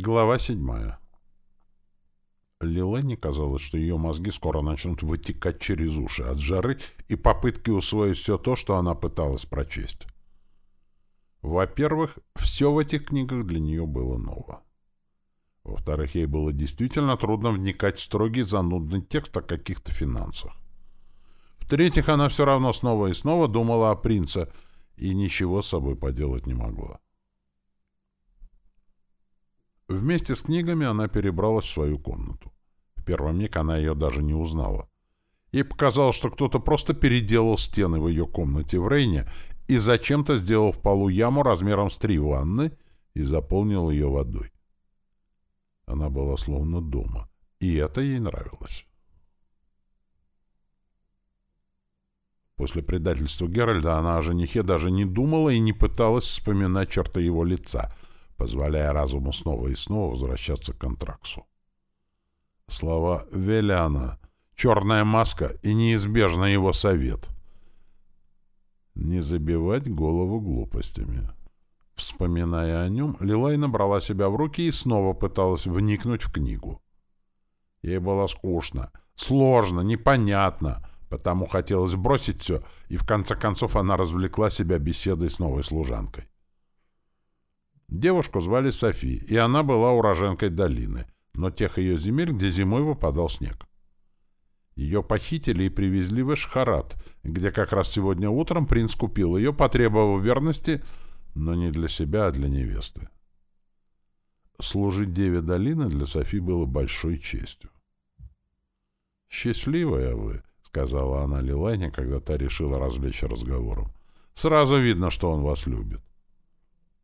Глава седьмая. Лилене казалось, что ее мозги скоро начнут вытекать через уши от жары и попытки усвоить все то, что она пыталась прочесть. Во-первых, все в этих книгах для нее было ново. Во-вторых, ей было действительно трудно вникать в строгий занудный текст о каких-то финансах. В-третьих, она все равно снова и снова думала о принце и ничего с собой поделать не могла. Вместе с книгами она перебралась в свою комнату. В первый миг она ее даже не узнала. Ей показалось, что кто-то просто переделал стены в ее комнате в Рейне и зачем-то сделал в полу яму размером с три ванны и заполнил ее водой. Она была словно дома, и это ей нравилось. После предательства Геральда она о женихе даже не думала и не пыталась вспоминать черты его лица — позволяя разуму снова и снова возвращаться к контраксу. Слова Веляна, черная маска и неизбежно его совет. Не забивать голову глупостями. Вспоминая о нем, Лилай набрала себя в руки и снова пыталась вникнуть в книгу. Ей было скучно, сложно, непонятно, потому хотелось бросить все, и в конце концов она развлекла себя беседой с новой служанкой. Девушку звали Софи, и она была уроженкой долины, но тех ее земель, где зимой выпадал снег. Ее похитили и привезли в Эшхарат, где как раз сегодня утром принц купил ее, потребовав верности, но не для себя, а для невесты. Служить деве долины для Софи было большой честью. «Счастливая вы», — сказала она Лилайне, когда та решила развлечь разговором. «Сразу видно, что он вас любит».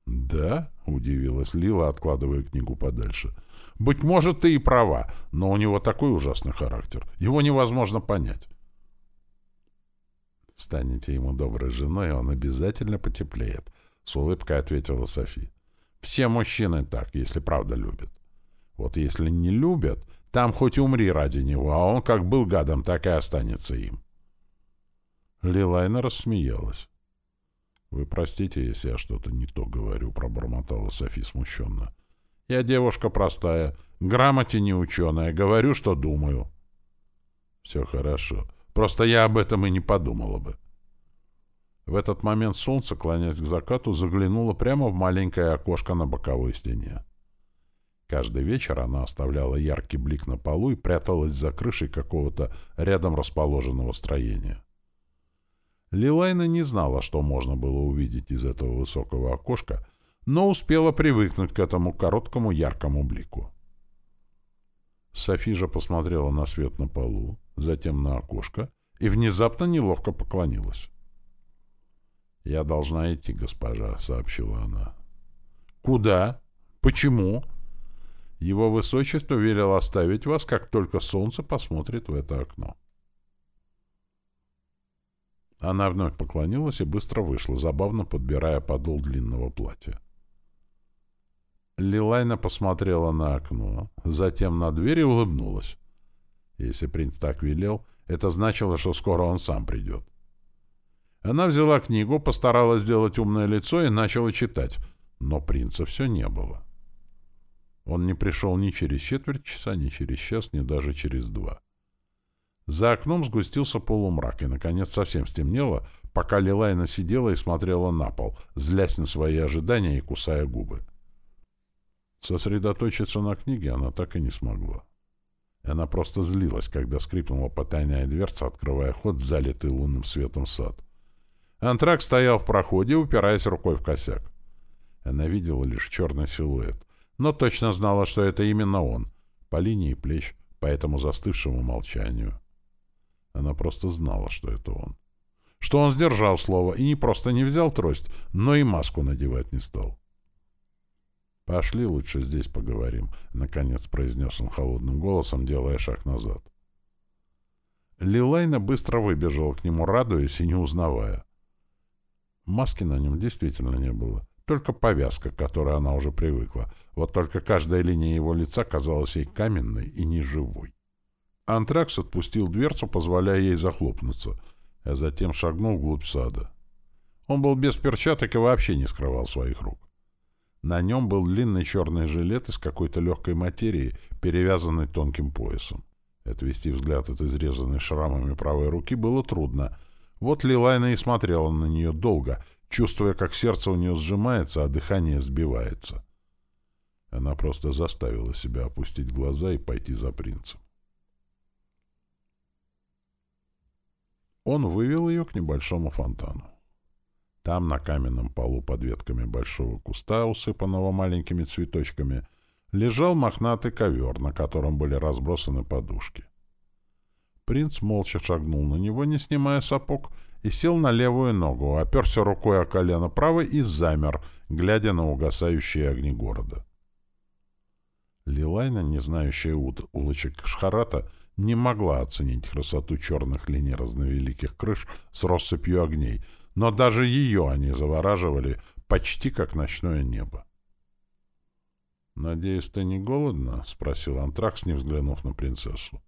«Да?» — удивилась Лила, откладывая книгу подальше. «Быть может, ты и права, но у него такой ужасный характер. Его невозможно понять». «Станете ему доброй женой, он обязательно потеплеет», — с улыбкой ответила Софи. «Все мужчины так, если правда любят. Вот если не любят, там хоть умри ради него, а он как был гадом, так и останется им». Лилайна рассмеялась. «Вы простите, если я что-то не то говорю», — пробормотала Софи смущенно. «Я девушка простая, грамоте не ученая, говорю, что думаю». «Все хорошо. Просто я об этом и не подумала бы». В этот момент солнце, клонясь к закату, заглянуло прямо в маленькое окошко на боковой стене. Каждый вечер она оставляла яркий блик на полу и пряталась за крышей какого-то рядом расположенного строения. Лилайна не знала, что можно было увидеть из этого высокого окошка, но успела привыкнуть к этому короткому яркому блику. Софи же посмотрела на свет на полу, затем на окошко и внезапно неловко поклонилась. «Я должна идти, госпожа», — сообщила она. «Куда? Почему?» «Его высочество велел оставить вас, как только солнце посмотрит в это окно». Она вновь поклонилась и быстро вышла, забавно подбирая подол длинного платья. Лилайна посмотрела на окно, затем на дверь и улыбнулась. Если принц так велел, это значило, что скоро он сам придет. Она взяла книгу, постаралась сделать умное лицо и начала читать, но принца все не было. Он не пришел ни через четверть часа, ни через час, ни даже через два. За окном сгустился полумрак, и, наконец, совсем стемнело, пока Лилайна сидела и смотрела на пол, злясь на свои ожидания и кусая губы. Сосредоточиться на книге она так и не смогла. Она просто злилась, когда скрипнула потайная дверца, открывая ход в залитый лунным светом сад. Антрак стоял в проходе, упираясь рукой в косяк. Она видела лишь черный силуэт, но точно знала, что это именно он, по линии плеч, по этому застывшему молчанию. Она просто знала, что это он. Что он сдержал слово и не просто не взял трость, но и маску надевать не стал. «Пошли лучше здесь поговорим», — наконец произнес он холодным голосом, делая шаг назад. Лилайна быстро выбежала к нему, радуясь и не узнавая. Маски на нем действительно не было, только повязка, к которой она уже привыкла. Вот только каждая линия его лица казалась ей каменной и неживой. Антракс отпустил дверцу, позволяя ей захлопнуться, а затем шагнул вглубь сада. Он был без перчаток и вообще не скрывал своих рук. На нем был длинный черный жилет из какой-то легкой материи, перевязанный тонким поясом. Отвести взгляд от изрезанной шрамами правой руки было трудно. Вот Лилайна и смотрела на нее долго, чувствуя, как сердце у нее сжимается, а дыхание сбивается. Она просто заставила себя опустить глаза и пойти за принцем. Он вывел ее к небольшому фонтану. Там, на каменном полу под ветками большого куста, усыпанного маленькими цветочками, лежал мохнатый ковер, на котором были разбросаны подушки. Принц молча шагнул на него, не снимая сапог, и сел на левую ногу, оперся рукой о колено правой и замер, глядя на угасающие огни города. Лилайна, не знающая улочек Шхарата, не могла оценить красоту черных линий разновеликих крыш с россыпью огней, но даже ее они завораживали почти как ночное небо. «Надеюсь, ты не голодна?» — спросил Антракс, не взглянув на принцессу.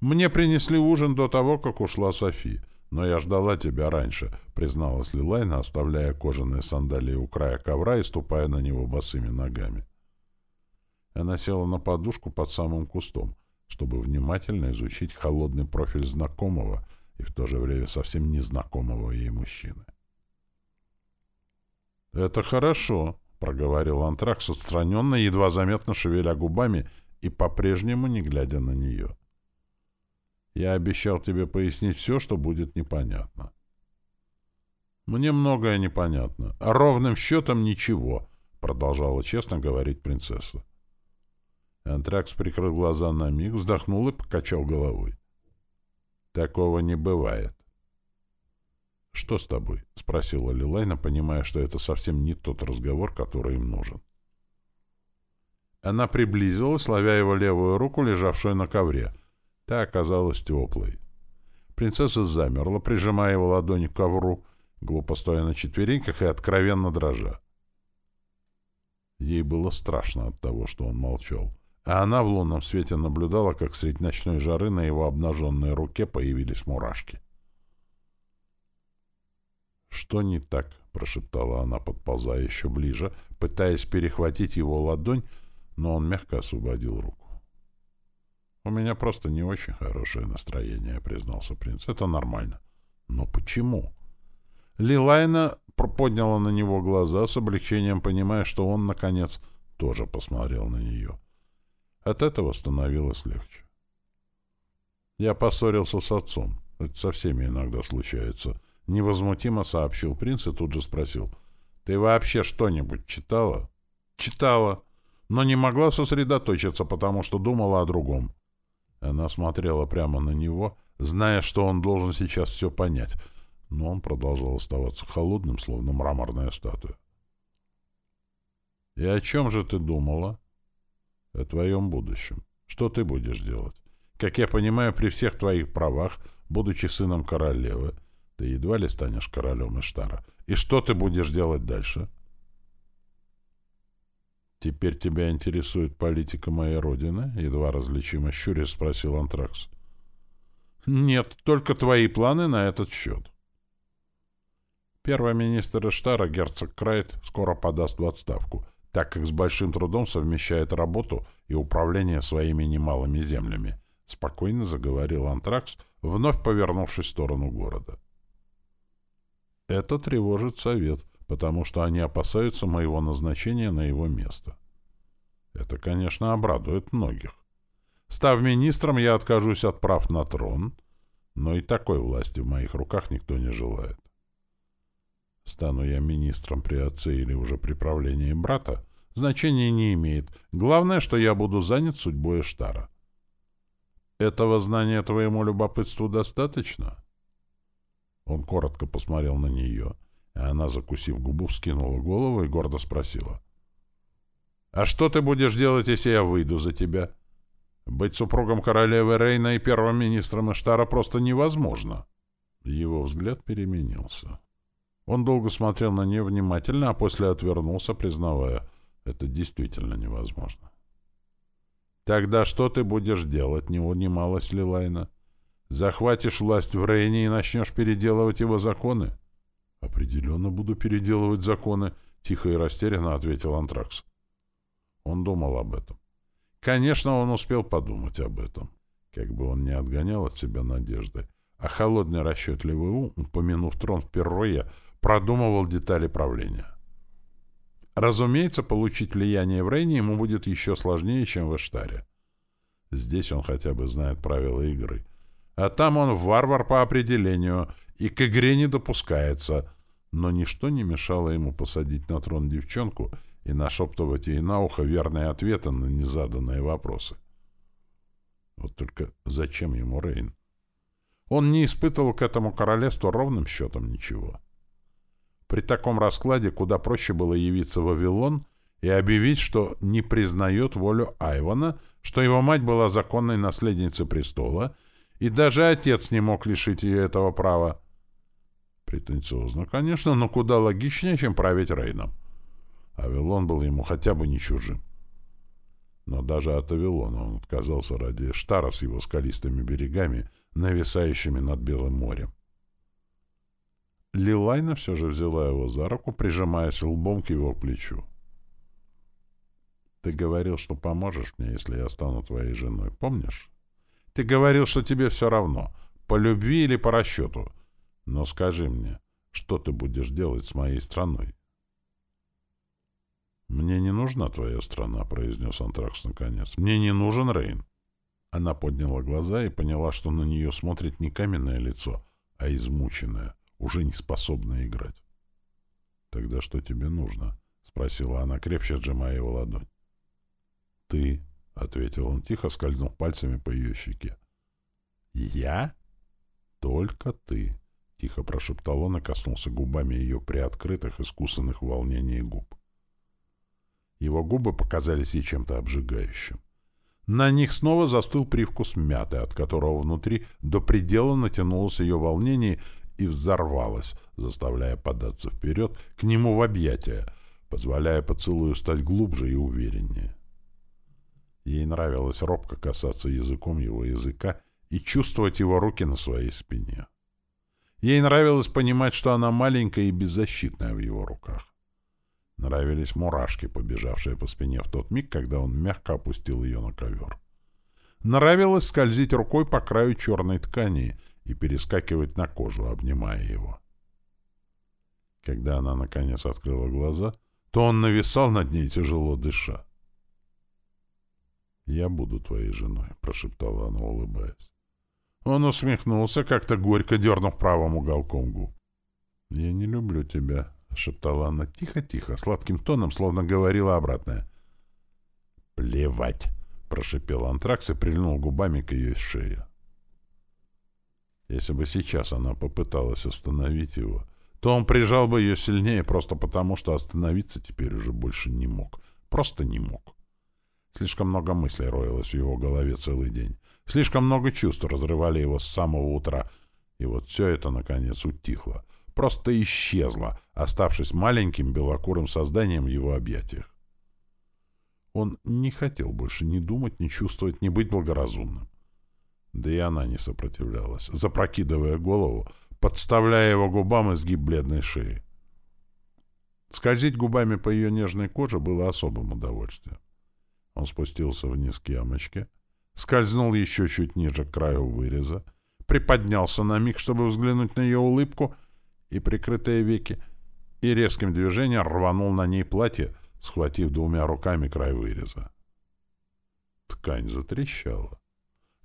«Мне принесли ужин до того, как ушла Софи, но я ждала тебя раньше», — призналась Лилайна, оставляя кожаные сандалии у края ковра и ступая на него босыми ногами. Она села на подушку под самым кустом, чтобы внимательно изучить холодный профиль знакомого и в то же время совсем незнакомого ей мужчины. «Это хорошо», — проговорил Антракс отстраненно, едва заметно шевеля губами и по-прежнему не глядя на нее. «Я обещал тебе пояснить все, что будет непонятно». «Мне многое непонятно, а ровным счетом ничего», — продолжала честно говорить принцесса. Антракс прикрыл глаза на миг, вздохнул и покачал головой. «Такого не бывает». «Что с тобой?» — спросила Лилайна, понимая, что это совсем не тот разговор, который им нужен. Она приблизилась, ловя его левую руку, лежавшую на ковре. Та оказалась теплой. Принцесса замерла, прижимая его ладонь к ковру, глупо стоя на четвереньках и откровенно дрожа. Ей было страшно от того, что он молчал а она в лунном свете наблюдала, как средь ночной жары на его обнаженной руке появились мурашки. «Что не так?» — прошептала она, подползая еще ближе, пытаясь перехватить его ладонь, но он мягко освободил руку. «У меня просто не очень хорошее настроение», — признался принц. «Это нормально». «Но почему?» Лилайна подняла на него глаза с облегчением, понимая, что он, наконец, тоже посмотрел на нее. От этого становилось легче. Я поссорился с отцом. Это со всеми иногда случается. Невозмутимо сообщил принц и тут же спросил. «Ты вообще что-нибудь читала?» «Читала, но не могла сосредоточиться, потому что думала о другом». Она смотрела прямо на него, зная, что он должен сейчас все понять, но он продолжал оставаться холодным, словно мраморная статуя. «И о чем же ты думала?» О твоем будущем. Что ты будешь делать? Как я понимаю, при всех твоих правах, будучи сыном королевы, ты едва ли станешь королем Иштара. И что ты будешь делать дальше? Теперь тебя интересует политика моей родины? Едва различимо щуря спросил Антракс. Нет, только твои планы на этот счет. Первый министр Иштара, герцог Крайт, скоро подаст в отставку, так как с большим трудом совмещает работу и управление своими немалыми землями, спокойно заговорил Антракс, вновь повернувшись в сторону города. Это тревожит совет, потому что они опасаются моего назначения на его место. Это, конечно, обрадует многих. Став министром, я откажусь от прав на трон, но и такой власти в моих руках никто не желает. Стану я министром при отце или уже при правлении брата, значения не имеет. Главное, что я буду занят судьбой Эштара. Этого знания твоему любопытству достаточно? Он коротко посмотрел на нее, и она, закусив губу, вскинула голову и гордо спросила. «А что ты будешь делать, если я выйду за тебя? Быть супругом королевы Рейна и первым министром Эштара просто невозможно». Его взгляд переменился. Он долго смотрел на нее внимательно, а после отвернулся, признавая, это действительно невозможно. «Тогда что ты будешь делать?» — не унималась Лилайна. «Захватишь власть в Рейне и начнешь переделывать его законы?» «Определенно буду переделывать законы», Тихо и растерянно ответил Антракс. Он думал об этом. Конечно, он успел подумать об этом. Как бы он не отгонял от себя надежды, а холодный расчетливый ум, упомянув трон впервые, продумывал детали правления. Разумеется, получить влияние в Рейне ему будет еще сложнее, чем в Эштаре. Здесь он хотя бы знает правила игры. А там он варвар по определению и к игре не допускается. Но ничто не мешало ему посадить на трон девчонку и нашептывать ей на ухо верные ответы на незаданные вопросы. Вот только зачем ему Рейн? Он не испытывал к этому королевству ровным счетом ничего. При таком раскладе куда проще было явиться в Вавилон и объявить, что не признает волю Айвана, что его мать была законной наследницей престола, и даже отец не мог лишить ее этого права. Претенциозно, конечно, но куда логичнее, чем править Рейном. Авилон был ему хотя бы не чужим. Но даже от Авилона он отказался ради Штара с его скалистыми берегами, нависающими над Белым морем. Лилайна все же взяла его за руку, прижимаясь лбом к его плечу. «Ты говорил, что поможешь мне, если я стану твоей женой, помнишь? Ты говорил, что тебе все равно, по любви или по расчету. Но скажи мне, что ты будешь делать с моей страной?» «Мне не нужна твоя страна», — произнес Антракс наконец. «Мне не нужен Рейн». Она подняла глаза и поняла, что на нее смотрит не каменное лицо, а измученное — уже не способна играть. «Тогда что тебе нужно?» — спросила она, крепче сжимая его ладонь. «Ты», — ответил он тихо, скользнув пальцами по ее щеке. «Я? Только ты», — тихо прошептал он и коснулся губами ее приоткрытых, искусанных в волнении губ. Его губы показались ей чем-то обжигающим. На них снова застыл привкус мяты, от которого внутри до предела натянулось ее волнение и взорвалась, заставляя податься вперед к нему в объятия, позволяя поцелую стать глубже и увереннее. Ей нравилось робко касаться языком его языка и чувствовать его руки на своей спине. Ей нравилось понимать, что она маленькая и беззащитная в его руках. Нравились мурашки, побежавшие по спине в тот миг, когда он мягко опустил ее на ковер. Нравилось скользить рукой по краю черной ткани и перескакивать на кожу, обнимая его. Когда она, наконец, открыла глаза, то он нависал над ней, тяжело дыша. «Я буду твоей женой», — прошептала она, улыбаясь. Он усмехнулся, как-то горько дернув правым уголком губ. «Я не люблю тебя», — шептала она тихо-тихо, сладким тоном, словно говорила обратное. «Плевать», — прошепел антракс и прильнул губами к ее шее. Если бы сейчас она попыталась остановить его, то он прижал бы ее сильнее просто потому, что остановиться теперь уже больше не мог. Просто не мог. Слишком много мыслей роилось в его голове целый день. Слишком много чувств разрывали его с самого утра. И вот все это, наконец, утихло. Просто исчезло, оставшись маленьким белокурым созданием в его объятиях. Он не хотел больше ни думать, ни чувствовать, ни быть благоразумным. Да и она не сопротивлялась, запрокидывая голову, подставляя его губам изгиб бледной шеи. Скользить губами по ее нежной коже было особым удовольствием. Он спустился вниз к ямочке, скользнул еще чуть ниже к краю выреза, приподнялся на миг, чтобы взглянуть на ее улыбку и прикрытые веки, и резким движением рванул на ней платье, схватив двумя руками край выреза. Ткань затрещала.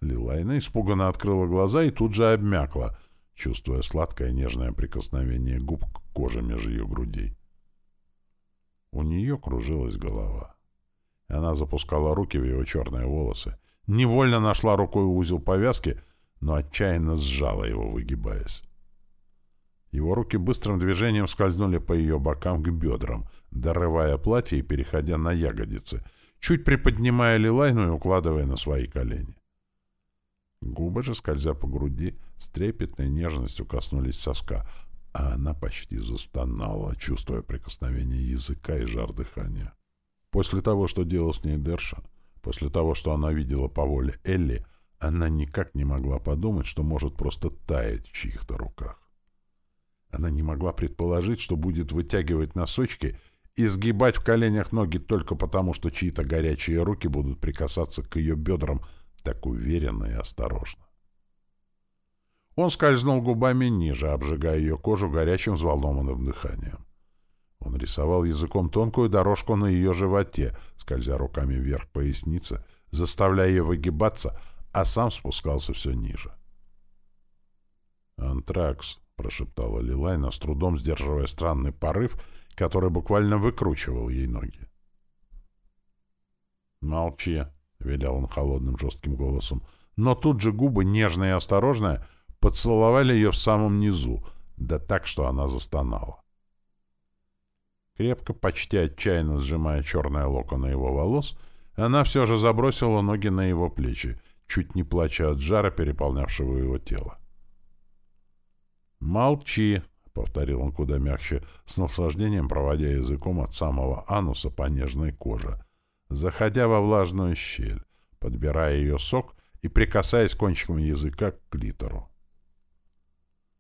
Лилайна испуганно открыла глаза и тут же обмякла, чувствуя сладкое нежное прикосновение губ к коже между ее грудей. У нее кружилась голова. Она запускала руки в его черные волосы, невольно нашла рукой узел повязки, но отчаянно сжала его, выгибаясь. Его руки быстрым движением скользнули по ее бокам к бедрам, дорывая платье и переходя на ягодицы, чуть приподнимая Лилайну и укладывая на свои колени. Губы же, скользя по груди, с трепетной нежностью коснулись соска, а она почти застонала, чувствуя прикосновение языка и жар дыхания. После того, что делал с ней Дерша, после того, что она видела по воле Элли, она никак не могла подумать, что может просто таять в чьих-то руках. Она не могла предположить, что будет вытягивать носочки и сгибать в коленях ноги только потому, что чьи-то горячие руки будут прикасаться к ее бедрам так уверенно и осторожно. Он скользнул губами ниже, обжигая ее кожу горячим взволнованным дыханием. Он рисовал языком тонкую дорожку на ее животе, скользя руками вверх поясницы, заставляя ее выгибаться, а сам спускался все ниже. «Антракс», — прошептала Лилайна, с трудом сдерживая странный порыв, который буквально выкручивал ей ноги. «Молчи», — велел он холодным жестким голосом, но тут же губы, нежные и осторожные, поцеловали ее в самом низу, да так, что она застонала. Крепко, почти отчаянно сжимая черное локоны его волос, она все же забросила ноги на его плечи, чуть не плача от жара, переполнявшего его тело. «Молчи», — повторил он куда мягче, с наслаждением проводя языком от самого ануса по нежной коже, заходя во влажную щель, подбирая ее сок и прикасаясь кончиком языка к клитору.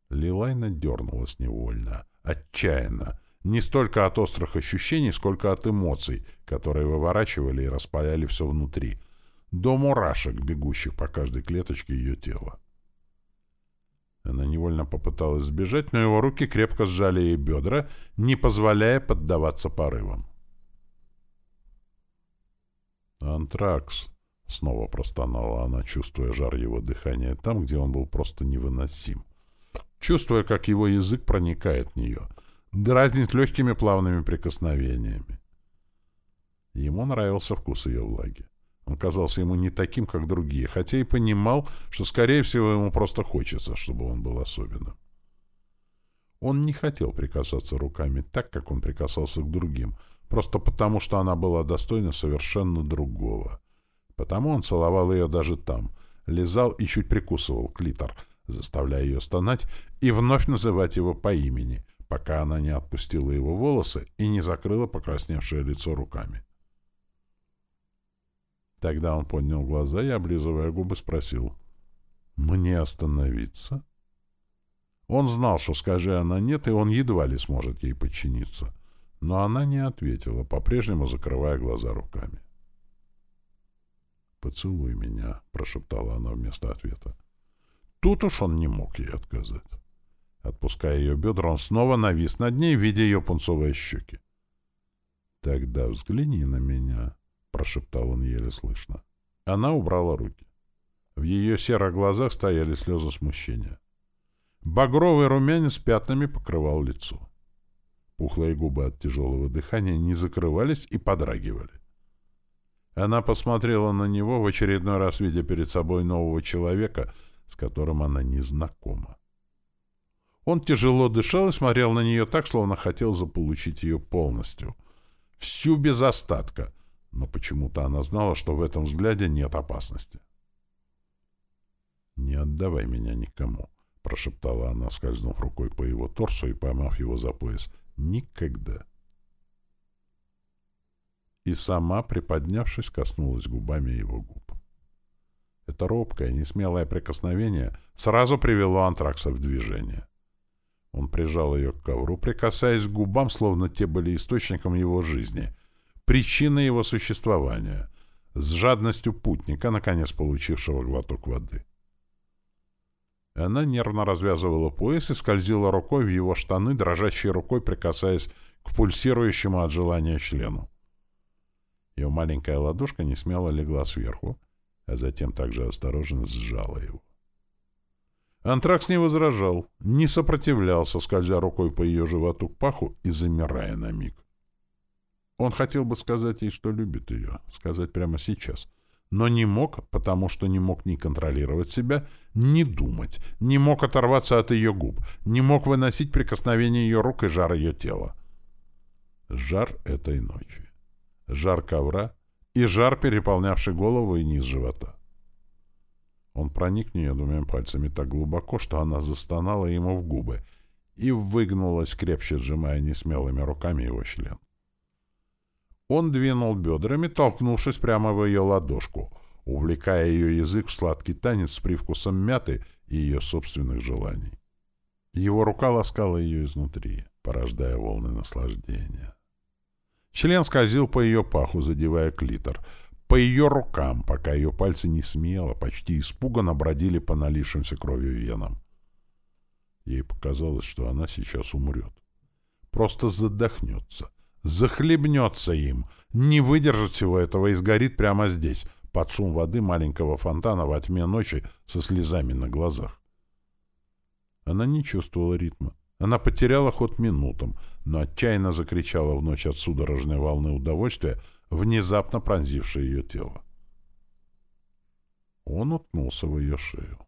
Лилайна дернулась невольно, отчаянно, не столько от острых ощущений, сколько от эмоций, которые выворачивали и распаляли все внутри, до мурашек, бегущих по каждой клеточке ее тела. Она невольно попыталась сбежать, но его руки крепко сжали ей бедра, не позволяя поддаваться порывам. «Антракс», — снова простонала она, чувствуя жар его дыхания там, где он был просто невыносим. Чувствуя, как его язык проникает в нее — дразнить легкими плавными прикосновениями. Ему нравился вкус ее влаги. Он казался ему не таким, как другие, хотя и понимал, что, скорее всего, ему просто хочется, чтобы он был особенным. Он не хотел прикасаться руками так, как он прикасался к другим, просто потому, что она была достойна совершенно другого. Потому он целовал ее даже там, лизал и чуть прикусывал клитор, заставляя ее стонать и вновь называть его по имени, пока она не отпустила его волосы и не закрыла покрасневшее лицо руками. Тогда он поднял глаза и, облизывая губы, спросил, «Мне остановиться?» Он знал, что скажи она «нет», и он едва ли сможет ей подчиниться. Но она не ответила, по-прежнему закрывая глаза руками. «Поцелуй меня», — прошептала она вместо ответа. Тут уж он не мог ей отказать. Отпуская ее бедра, он снова навис над ней, видя ее пунцовые щеки. «Тогда взгляни на меня», — прошептал он еле слышно. Она убрала руки. В ее серых глазах стояли слезы смущения. Багровый румянец пятнами покрывал лицо. Пухлые губы от тяжелого дыхания не закрывались и подрагивали. Она посмотрела на него, в очередной раз видя перед собой нового человека, с которым она не знакома. Он тяжело дышал и смотрел на нее так, словно хотел заполучить ее полностью. Всю без остатка. Но почему-то она знала, что в этом взгляде нет опасности. «Не отдавай меня никому», — прошептала она, скользнув рукой по его торсу и поймав его за пояс. «Никогда». И сама, приподнявшись, коснулась губами его губ. Это робкое, несмелое прикосновение сразу привело антракса в движение. Он прижал ее к ковру, прикасаясь к губам, словно те были источником его жизни, причиной его существования, с жадностью путника, наконец получившего глоток воды. Она нервно развязывала пояс и скользила рукой в его штаны, дрожащей рукой прикасаясь к пульсирующему от желания члену. Ее маленькая ладошка несмело легла сверху, а затем также осторожно сжала его. Антракс не возражал, не сопротивлялся, скользя рукой по ее животу к паху и замирая на миг. Он хотел бы сказать ей, что любит ее, сказать прямо сейчас, но не мог, потому что не мог ни контролировать себя, ни думать, не мог оторваться от ее губ, не мог выносить прикосновение ее рук и жар ее тела. Жар этой ночи, жар ковра и жар, переполнявший голову и низ живота. Он проник в нее двумя пальцами так глубоко, что она застонала ему в губы и выгнулась, крепче сжимая несмелыми руками его член. Он двинул бедрами, толкнувшись прямо в ее ладошку, увлекая ее язык в сладкий танец с привкусом мяты и ее собственных желаний. Его рука ласкала ее изнутри, порождая волны наслаждения. Член скользил по ее паху, задевая клитор, по ее рукам, пока ее пальцы не смело, почти испуганно бродили по налившимся кровью венам. Ей показалось, что она сейчас умрет. Просто задохнется, захлебнется им, не выдержит всего этого и сгорит прямо здесь, под шум воды маленького фонтана во тьме ночи со слезами на глазах. Она не чувствовала ритма. Она потеряла ход минутам, но отчаянно закричала в ночь от судорожной волны удовольствия, внезапно пронзившей ее тело. Он уткнулся в ее шею.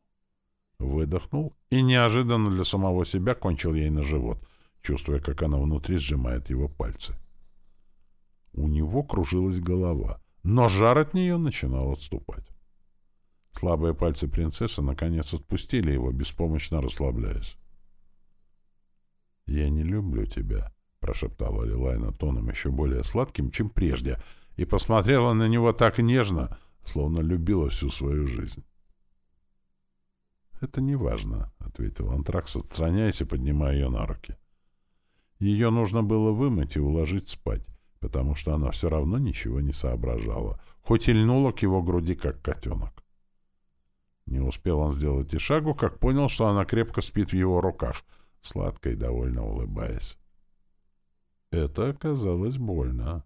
Выдохнул и неожиданно для самого себя кончил ей на живот, чувствуя, как она внутри сжимает его пальцы. У него кружилась голова, но жар от нее начинал отступать. Слабые пальцы принцессы наконец отпустили его, беспомощно расслабляясь. «Я не люблю тебя», — прошептала Лилайна тоном еще более сладким, чем прежде, и посмотрела на него так нежно, словно любила всю свою жизнь. «Это не важно», — ответил Антракс, отстраняясь и поднимая ее на руки. Ее нужно было вымыть и уложить спать, потому что она все равно ничего не соображала, хоть и льнула к его груди, как котенок. Не успел он сделать и шагу, как понял, что она крепко спит в его руках, сладко и довольно улыбаясь. Это оказалось больно.